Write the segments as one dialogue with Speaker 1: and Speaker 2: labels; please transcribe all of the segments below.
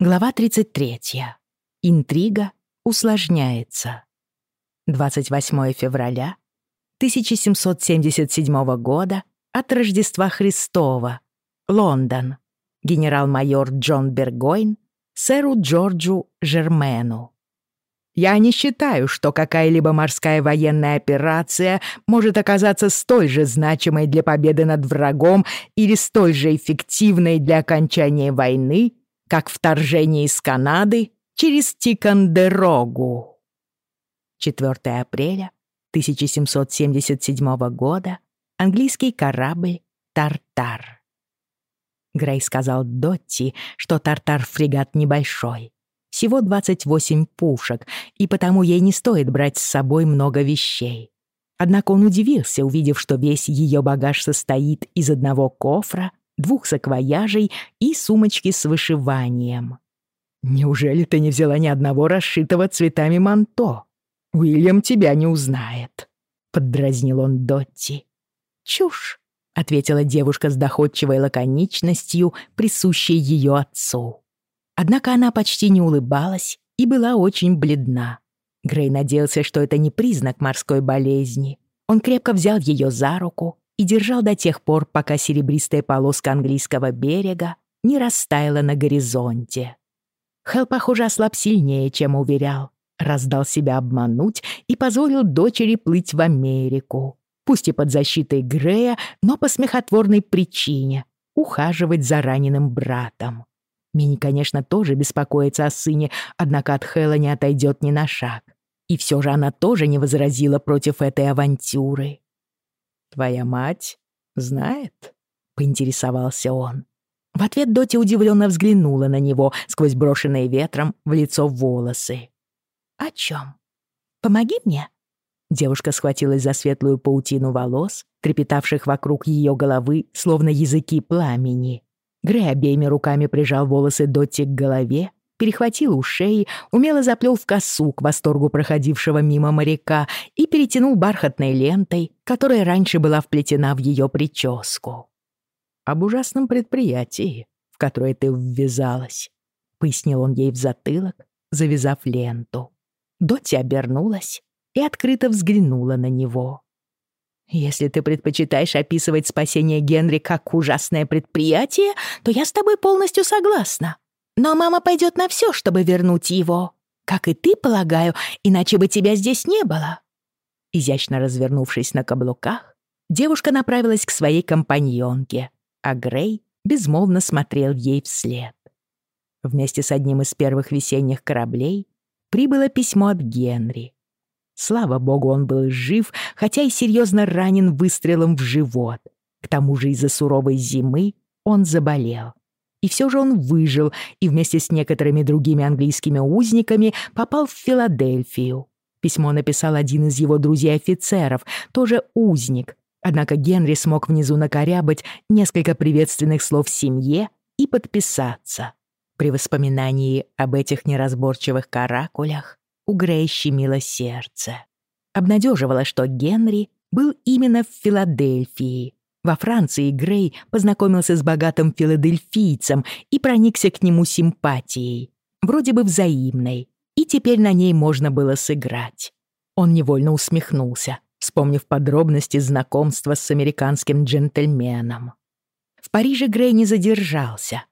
Speaker 1: Глава 33. Интрига усложняется. 28 февраля 1777 года от Рождества Христова. Лондон. Генерал-майор Джон Бергойн сэру Джорджу Жермену. Я не считаю, что какая-либо морская военная операция может оказаться столь же значимой для победы над врагом или столь же эффективной для окончания войны, как вторжение из Канады через Тикандерогу. 4 апреля 1777 года английский корабль «Тартар». Грей сказал Дотти, что «Тартар» — небольшой, всего 28 пушек, и потому ей не стоит брать с собой много вещей. Однако он удивился, увидев, что весь ее багаж состоит из одного кофра, двух саквояжей и сумочки с вышиванием. «Неужели ты не взяла ни одного расшитого цветами манто? Уильям тебя не узнает», — поддразнил он Дотти. «Чушь», — ответила девушка с доходчивой лаконичностью, присущей ее отцу. Однако она почти не улыбалась и была очень бледна. Грей надеялся, что это не признак морской болезни. Он крепко взял ее за руку и держал до тех пор, пока серебристая полоска английского берега не растаяла на горизонте. Хелл, похоже, ослаб сильнее, чем уверял. Раздал себя обмануть и позволил дочери плыть в Америку. Пусть и под защитой Грея, но по смехотворной причине — ухаживать за раненым братом. Мини, конечно, тоже беспокоится о сыне, однако от Хэлла не отойдет ни на шаг. И все же она тоже не возразила против этой авантюры. «Твоя мать знает?» — поинтересовался он. В ответ Доти удивленно взглянула на него сквозь брошенные ветром в лицо волосы. «О чем? Помоги мне?» Девушка схватилась за светлую паутину волос, трепетавших вокруг ее головы, словно языки пламени. Грей обеими руками прижал волосы Дотти к голове перехватил у шеи, умело заплел в косу к восторгу проходившего мимо моряка и перетянул бархатной лентой, которая раньше была вплетена в ее прическу. «Об ужасном предприятии, в которое ты ввязалась», — пояснил он ей в затылок, завязав ленту. Дотти обернулась и открыто взглянула на него. «Если ты предпочитаешь описывать спасение Генри как ужасное предприятие, то я с тобой полностью согласна», но мама пойдет на все, чтобы вернуть его. Как и ты, полагаю, иначе бы тебя здесь не было». Изящно развернувшись на каблуках, девушка направилась к своей компаньонке, а Грей безмолвно смотрел ей вслед. Вместе с одним из первых весенних кораблей прибыло письмо от Генри. Слава богу, он был жив, хотя и серьезно ранен выстрелом в живот. К тому же из-за суровой зимы он заболел. И все же он выжил и вместе с некоторыми другими английскими узниками попал в Филадельфию. Письмо написал один из его друзей-офицеров, тоже узник. Однако Генри смог внизу накорябать несколько приветственных слов семье и подписаться. При воспоминании об этих неразборчивых каракулях у Грея щемило сердце. Обнадеживало, что Генри был именно в Филадельфии, во Франции Грей познакомился с богатым филадельфийцем и проникся к нему симпатией, вроде бы взаимной, и теперь на ней можно было сыграть. Он невольно усмехнулся, вспомнив подробности знакомства с американским джентльменом. В Париже Грей не задержался,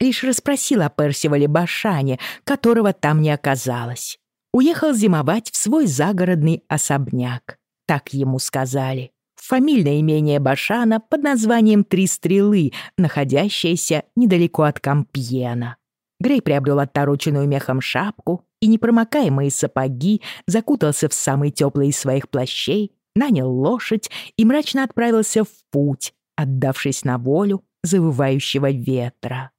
Speaker 1: лишь расспросил о Персивале Башане, которого там не оказалось. Уехал зимовать в свой загородный особняк, так ему сказали фамильное имение Башана под названием «Три стрелы», находящееся недалеко от Кампьена. Грей приобрел оттороченную мехом шапку и непромокаемые сапоги, закутался в самый теплый из своих плащей, нанял лошадь и мрачно отправился в путь, отдавшись на волю завывающего ветра.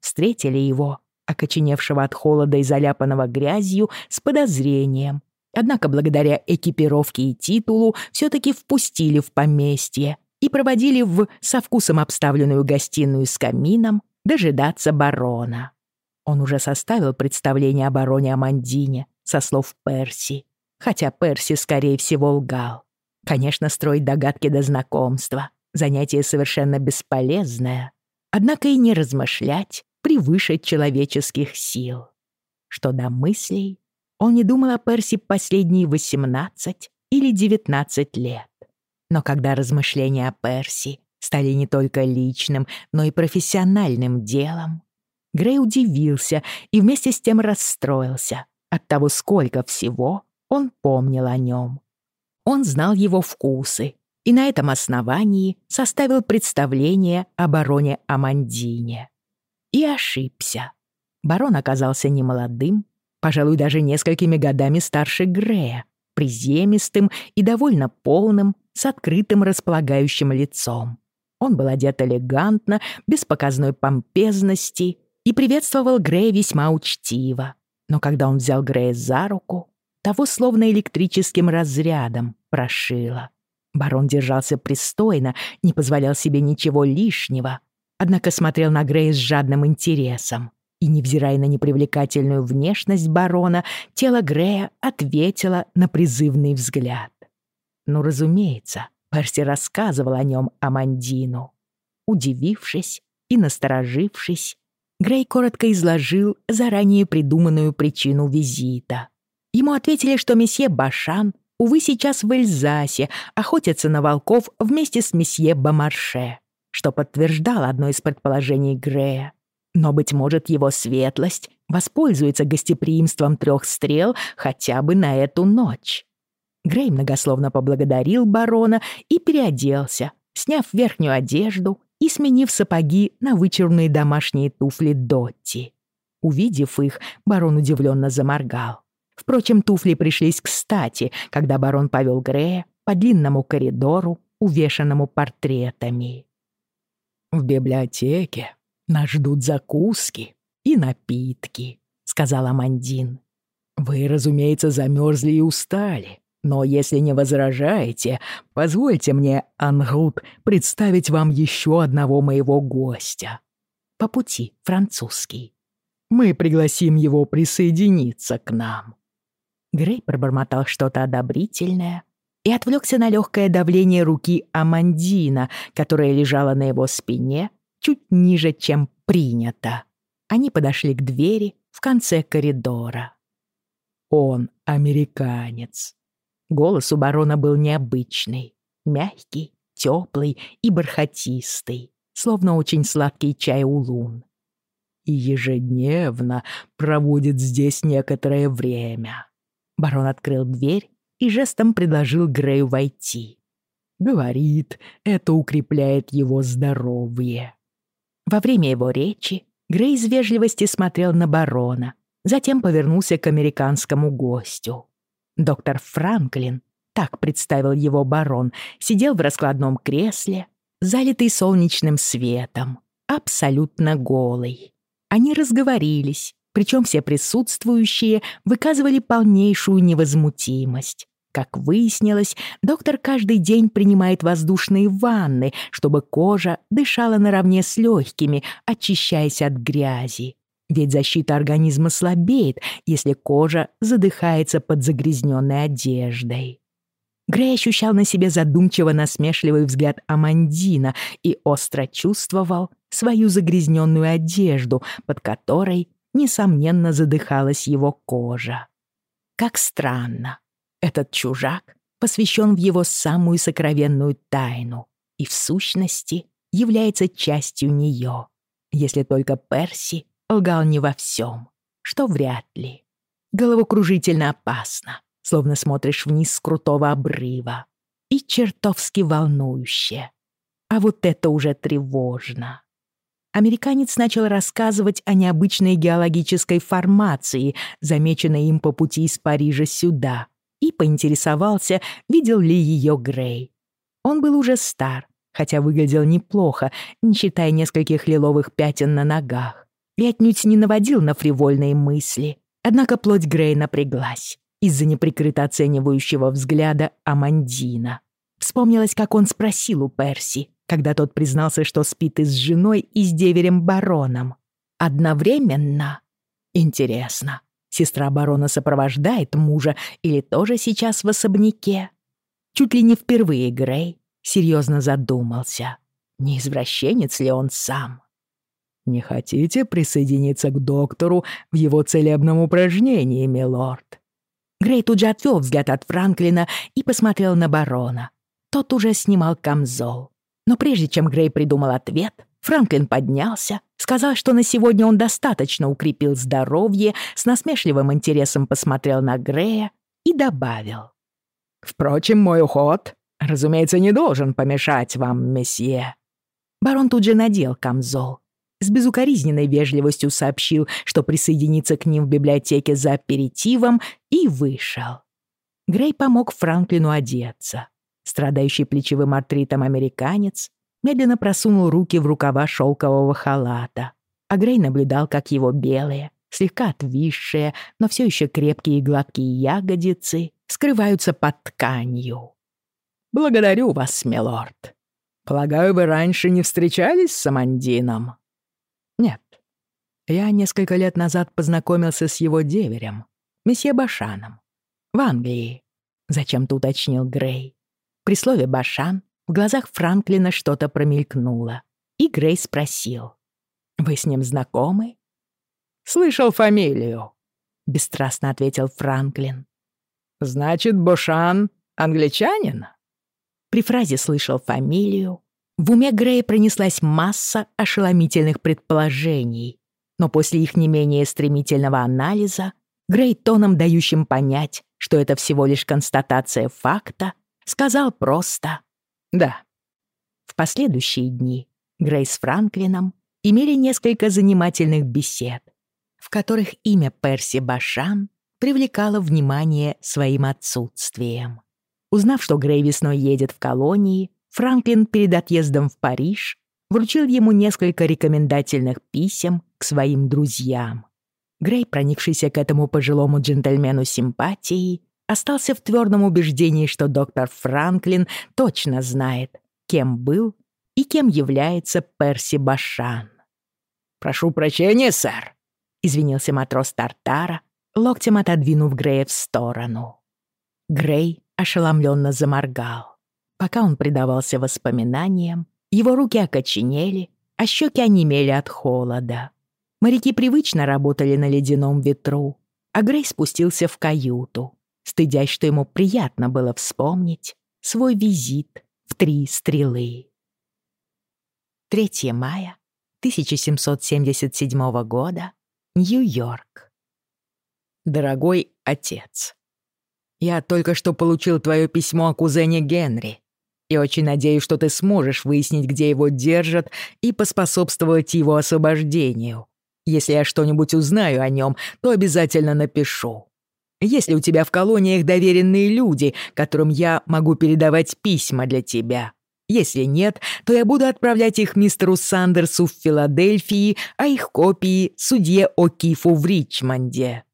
Speaker 1: Встретили его, окоченевшего от холода и заляпанного грязью, с подозрением, Однако благодаря экипировке и титулу все-таки впустили в поместье и проводили в со вкусом обставленную гостиную с камином дожидаться барона. Он уже составил представление о бароне Амандине со слов Перси, хотя Перси, скорее всего, лгал. Конечно, строить догадки до знакомства — занятие совершенно бесполезное. Однако и не размышлять превыше человеческих сил. Что до мыслей, он не думал о Перси последние 18 или 19 лет. Но когда размышления о Перси стали не только личным, но и профессиональным делом, Грей удивился и вместе с тем расстроился от того, сколько всего он помнил о нем. Он знал его вкусы и на этом основании составил представление о бароне Амандине. И ошибся. Барон оказался немолодым, пожалуй, даже несколькими годами старше Грея, приземистым и довольно полным, с открытым располагающим лицом. Он был одет элегантно, без показной помпезности и приветствовал Грея весьма учтиво. Но когда он взял Грея за руку, того словно электрическим разрядом прошило. Барон держался пристойно, не позволял себе ничего лишнего, однако смотрел на Грея с жадным интересом. И, невзирая на непривлекательную внешность барона, тело Грея ответило на призывный взгляд. Ну, разумеется, Перси рассказывал о нем Амандину. Удивившись и насторожившись, Грей коротко изложил заранее придуманную причину визита. Ему ответили, что месье Башан, увы, сейчас в Эльзасе, охотится на волков вместе с месье Бомарше, что подтверждало одно из предположений Грея. Но, быть может, его светлость воспользуется гостеприимством трех стрел хотя бы на эту ночь. Грей многословно поблагодарил барона и переоделся, сняв верхнюю одежду и сменив сапоги на вычурные домашние туфли Дотти. Увидев их, барон удивленно заморгал. Впрочем, туфли пришлись кстати, когда барон повел Грея по длинному коридору, увешанному портретами. «В библиотеке нас ждут закуски и напитки», — сказал Амандин. «Вы, разумеется, замерзли и устали. Но если не возражаете, позвольте мне, Ангут, представить вам еще одного моего гостя. По пути французский. Мы пригласим его присоединиться к нам». Грей пробормотал что-то одобрительное и отвлекся на легкое давление руки Амандина, которая лежала на его спине чуть ниже, чем принято. Они подошли к двери в конце коридора. «Он американец», Голос у барона был необычный, мягкий, теплый и бархатистый, словно очень сладкий чай улун. И ежедневно проводит здесь некоторое время. Барон открыл дверь и жестом предложил Грею войти. Говорит, это укрепляет его здоровье. Во время его речи Грей из вежливости смотрел на барона, затем повернулся к американскому гостю. Доктор Франклин, так представил его барон, сидел в раскладном кресле, залитый солнечным светом, абсолютно голый. Они разговорились, причем все присутствующие выказывали полнейшую невозмутимость. Как выяснилось, доктор каждый день принимает воздушные ванны, чтобы кожа дышала наравне с легкими, очищаясь от грязи. Ведь защита организма слабеет, если кожа задыхается под загрязненной одеждой. Грей ощущал на себе задумчиво-насмешливый взгляд Амандина и остро чувствовал свою загрязненную одежду, под которой, несомненно, задыхалась его кожа. Как странно. Этот чужак посвящен в его самую сокровенную тайну и, в сущности, является частью нее, если только Перси лгал не во всем, что вряд ли. Головокружительно опасно, словно смотришь вниз с крутого обрыва. И чертовски волнующе. А вот это уже тревожно. Американец начал рассказывать о необычной геологической формации, замеченной им по пути из Парижа сюда, и поинтересовался, видел ли ее Грей. Он был уже стар, хотя выглядел неплохо, не считая нескольких лиловых пятен на ногах и отнюдь не наводил на фривольные мысли. Однако плоть Грей напряглась из-за неприкрыто оценивающего взгляда Амандина. Вспомнилось, как он спросил у Перси, когда тот признался, что спит и с женой, и с деверем-бароном. Одновременно? Интересно, сестра барона сопровождает мужа или тоже сейчас в особняке? Чуть ли не впервые Грей серьезно задумался, не извращенец ли он сам. «Не хотите присоединиться к доктору в его целебном упражнении, милорд?» Грей тут же отвел взгляд от Франклина и посмотрел на барона. Тот уже снимал камзол. Но прежде чем Грей придумал ответ, Франклин поднялся, сказал, что на сегодня он достаточно укрепил здоровье, с насмешливым интересом посмотрел на Грея и добавил. «Впрочем, мой уход, разумеется, не должен помешать вам, месье». Барон тут же надел камзол. С безукоризненной вежливостью сообщил, что присоединится к ним в библиотеке за аперитивом, и вышел. Грей помог Франклину одеться. Страдающий плечевым артритом американец медленно просунул руки в рукава шелкового халата, а Грей наблюдал, как его белые, слегка отвисшие, но все еще крепкие и гладкие ягодицы скрываются под тканью. «Благодарю вас, милорд. Полагаю, вы раньше не встречались с Амандином?» «Нет. Я несколько лет назад познакомился с его деверем, месье Башаном, в Англии», — зачем-то уточнил Грей. При слове «Башан» в глазах Франклина что-то промелькнуло, и Грей спросил. «Вы с ним знакомы?» «Слышал фамилию», — бесстрастно ответил Франклин. «Значит, Бошан англичанин?» При фразе «слышал фамилию» в уме Грея пронеслась масса ошеломительных предположений, но после их не менее стремительного анализа Грей тоном, дающим понять, что это всего лишь констатация факта, сказал просто «да». В последующие дни Грей с Франклином имели несколько занимательных бесед, в которых имя Перси Башан привлекало внимание своим отсутствием. Узнав, что Грей весной едет в колонии, Франклин перед отъездом в Париж вручил ему несколько рекомендательных писем к своим друзьям. Грей, проникшийся к этому пожилому джентльмену симпатией, остался в твердом убеждении, что доктор Франклин точно знает, кем был и кем является Перси Башан. «Прошу прощения, сэр», — извинился матрос Тартара, локтем отодвинув Грея в сторону. Грей ошеломленно заморгал. Пока он предавался воспоминаниям, его руки окоченели, а щеки онемели от холода. Моряки привычно работали на ледяном ветру, а Грей спустился в каюту, стыдясь, что ему приятно было вспомнить свой визит в три стрелы. 3 мая 1777 года, Нью-Йорк. Дорогой отец, я только что получил твое письмо о кузене Генри и очень надеюсь, что ты сможешь выяснить, где его держат, и поспособствовать его освобождению. Если я что-нибудь узнаю о нем, то обязательно напишу. Есть ли у тебя в колониях доверенные люди, которым я могу передавать письма для тебя? Если нет, то я буду отправлять их мистеру Сандерсу в Филадельфии, а их копии судье О'Кифу в Ричмонде.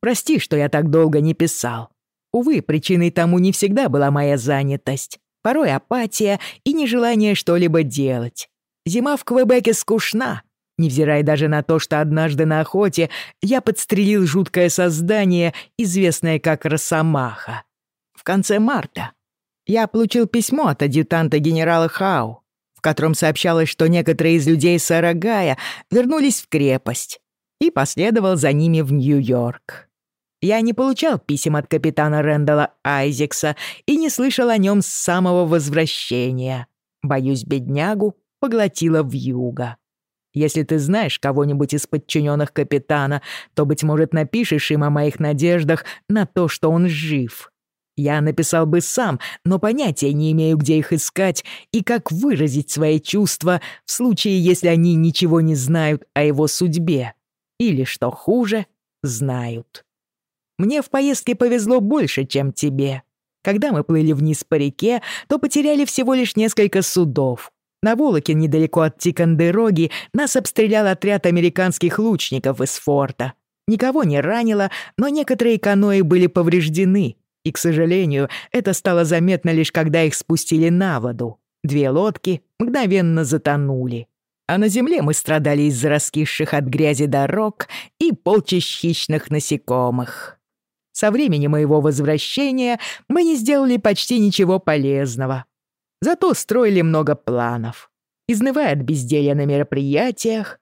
Speaker 1: Прости, что я так долго не писал. Увы, причиной тому не всегда была моя занятость. Порой апатия и нежелание что-либо делать. Зима в Квебеке скучна, невзирая даже на то, что однажды на охоте я подстрелил жуткое создание, известное как Росомаха. В конце марта я получил письмо от адъютанта генерала Хау, в котором сообщалось, что некоторые из людей сэра Гая вернулись в крепость, и последовал за ними в Нью-Йорк. Я не получал писем от капитана Рэндала Айзекса и не слышал о нем с самого возвращения. Боюсь, беднягу поглотила вьюга. Если ты знаешь кого-нибудь из подчиненных капитана, то, быть может, напишешь им о моих надеждах на то, что он жив. Я написал бы сам, но понятия не имею, где их искать и как выразить свои чувства в случае, если они ничего не знают о его судьбе. Или, что хуже, знают. Мне в поездке повезло больше, чем тебе. Когда мы плыли вниз по реке, то потеряли всего лишь несколько судов. На Волоке, недалеко от Тикандероги, нас обстрелял отряд американских лучников из форта. Никого не ранило, но некоторые каноэ были повреждены. И, к сожалению, это стало заметно лишь когда их спустили на воду. Две лодки мгновенно затонули. А на земле мы страдали из-за раскисших от грязи дорог и полчищ хищных насекомых. Со времени моего возвращения мы не сделали почти ничего полезного. Зато строили много планов. Изнывая от безделья на мероприятиях,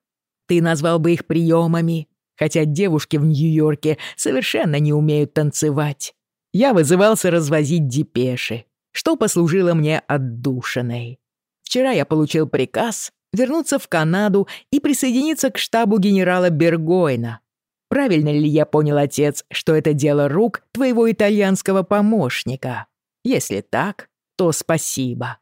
Speaker 1: Ты назвал бы их приемами, хотя девушки в Нью-Йорке совершенно не умеют танцевать. Я вызывался развозить депеши, что послужило мне отдушиной. Вчера я получил приказ вернуться в Канаду и присоединиться к штабу генерала Бергойна. Правильно ли я понял, отец, что это дело рук твоего итальянского помощника? Если так, то спасибо.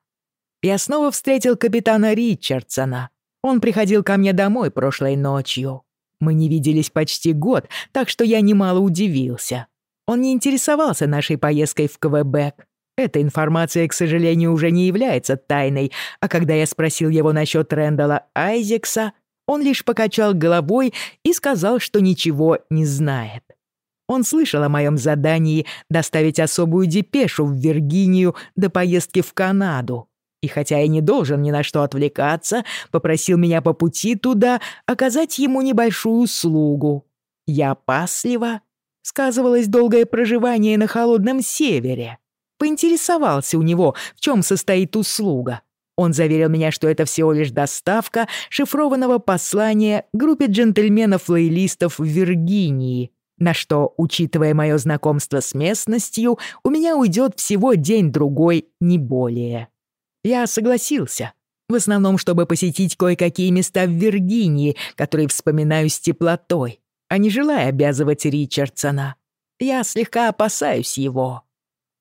Speaker 1: Я снова встретил капитана Ричардсона. Он приходил ко мне домой прошлой ночью. Мы не виделись почти год, так что я немало удивился. Он не интересовался нашей поездкой в Квебек. Эта информация, к сожалению, уже не является тайной, а когда я спросил его насчет Рэндала Айзекса, он лишь покачал головой и сказал, что ничего не знает. Он слышал о моем задании доставить особую депешу в Виргинию до поездки в Канаду. И хотя я не должен ни на что отвлекаться, попросил меня по пути туда оказать ему небольшую услугу. Я опасливо, сказывалось долгое проживание на холодном севере, поинтересовался у него, в чем состоит услуга. Он заверил меня, что это всего лишь доставка шифрованного послания группе джентльменов-лоялистов в Виргинии, на что, учитывая мое знакомство с местностью, у меня уйдет всего день-другой, не более. Я согласился, в основном, чтобы посетить кое-какие места в Виргинии, которые вспоминаю с теплотой, а не желая обязывать Ричардсона. Я слегка опасаюсь его.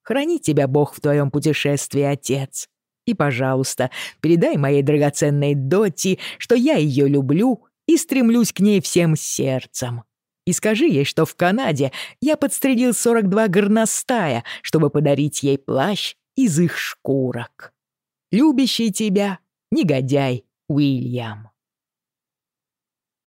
Speaker 1: Храни тебя Бог в твоем путешествии, отец. И, пожалуйста, передай моей драгоценной Доти, что я ее люблю и стремлюсь к ней всем сердцем. И скажи ей, что в Канаде я подстрелил 42 горностая, чтобы подарить ей плащ из их шкурок. Любящий тебя, негодяй Уильям.